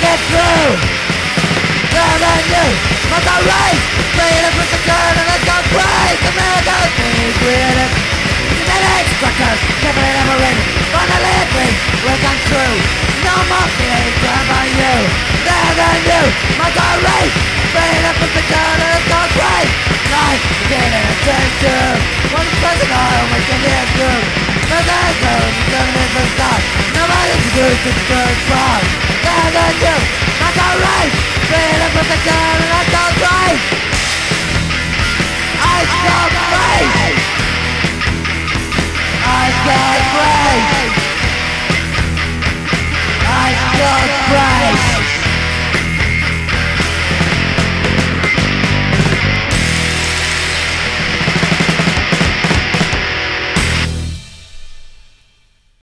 get through. There and you. Must always Freedom with the gun and it's gone America's being created Genetic structures never never in Finally a dream will come true No more being done by you. There and you. Must always Freedom with the gun and it's gone crazy getting attention One present I always can hear through. Nothing is known, nothing is a stop Nobody's good to turn I don't. I don't. I don't.